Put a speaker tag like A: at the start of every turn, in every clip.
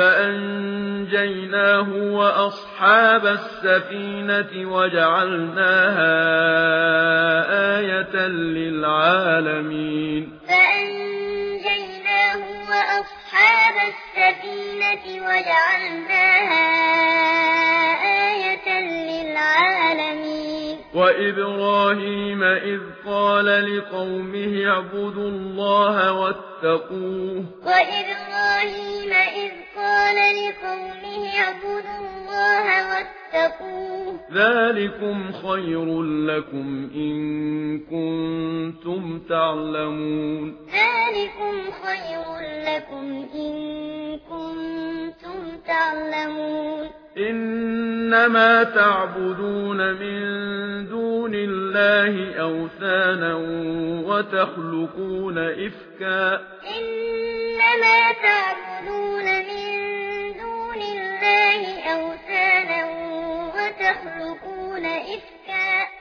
A: فأنجيناه وأصحاب السفينة وجعلناها آية للعالمين
B: فأنجيناه وأصحاب السفينة وجعلناها آية للعالمين
A: وإبراهيم إذ قال لقومه اعبدوا الله واتقوه.
B: وإبراهيم إذ قال لقومه اعبدوا الله واتقوه.
A: ذلكم خير لكم إن كنتم تعلمون.
B: ذلكم خير لكم إن كنتم تعلمون.
A: إنما تعبدون من دون الله أوثانا وتخلقون إفكا.
B: إنما تعبدون من دون الله أوثانا وتخلقون إفكا.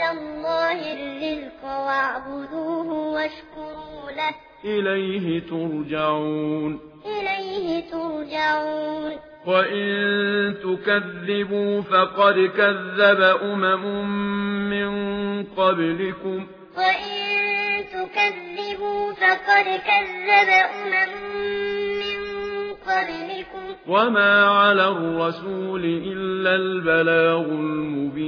B: عند الله الرزق واعبدوه واشكروا له.
A: إليه ترجعون.
B: إليه ترجعون.
A: وإن تكذبوا فقد كذب أمم من قبلكم.
B: وإن تكذبوا فقد كذب أمم من قبلكم.
A: وما على الرسول إلا البلاغ المبين.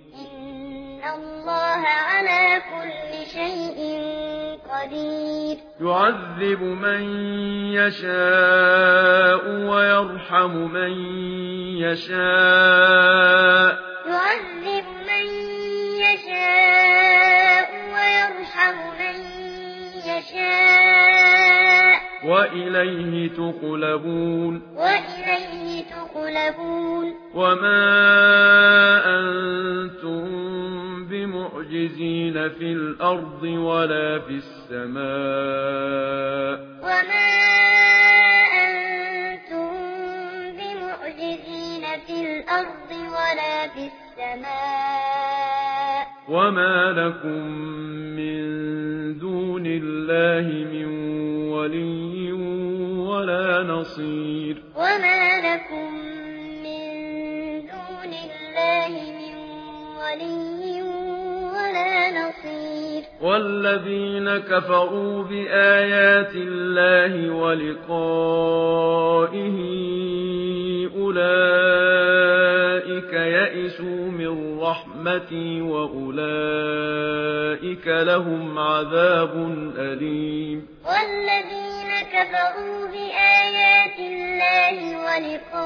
B: قدير.
A: يعذب من يشاء ويرحم من يشاء.
B: يعذب من يشاء ويرحم من يشاء.
A: وإليه تقلبون.
B: وإليه تقلبون.
A: وما أنتم بمعجزين. مُفْسِدِينَ فِي الْأَرْضِ وَلَا فِي السَّمَاءِ
B: وَمَا أَنْتُمْ بِمُعْجِزِينَ فِي الْأَرْضِ وَلَا فِي السَّمَاءِ
A: وَمَا لَكُمْ مِنْ دُونِ اللَّهِ مِنْ وَلِيٍّ وَلَا نَصِيرٍ
B: وَمَا لَكُمْ مِنْ دُونِ اللَّهِ مِنْ وَلِيٍّ نصير.
A: والذين كفروا بآيات الله ولقائه أولئك يئسوا من رحمتي وأولئك لهم عذاب أليم.
B: والذين كفروا بآيات الله ولقائه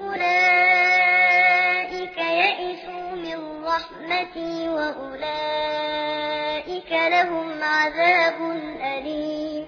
B: أولئك أولئك لهم عذاب